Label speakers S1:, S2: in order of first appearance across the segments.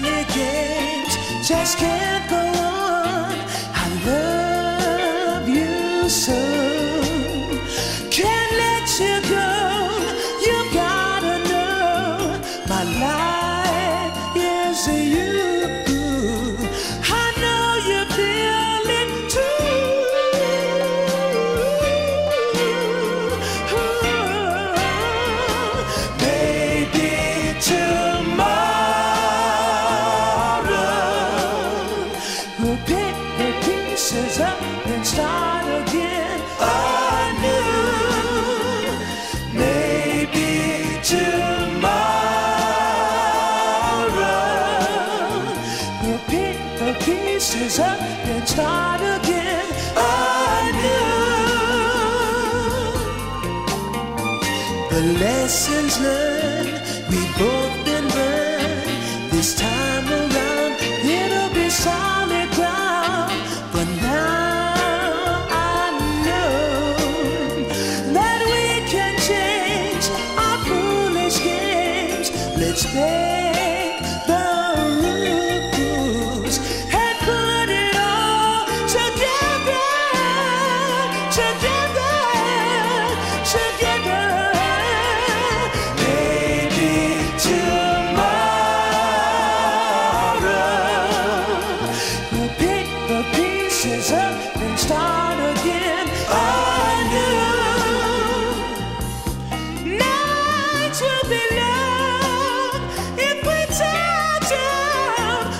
S1: These games just can't go on. Up and start again anew. Maybe tomorrow we'll pick the pieces up and start again anew. The lessons learned, we've both been burned. This time around, it'll be can change our foolish games. Let's make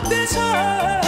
S1: This hurt.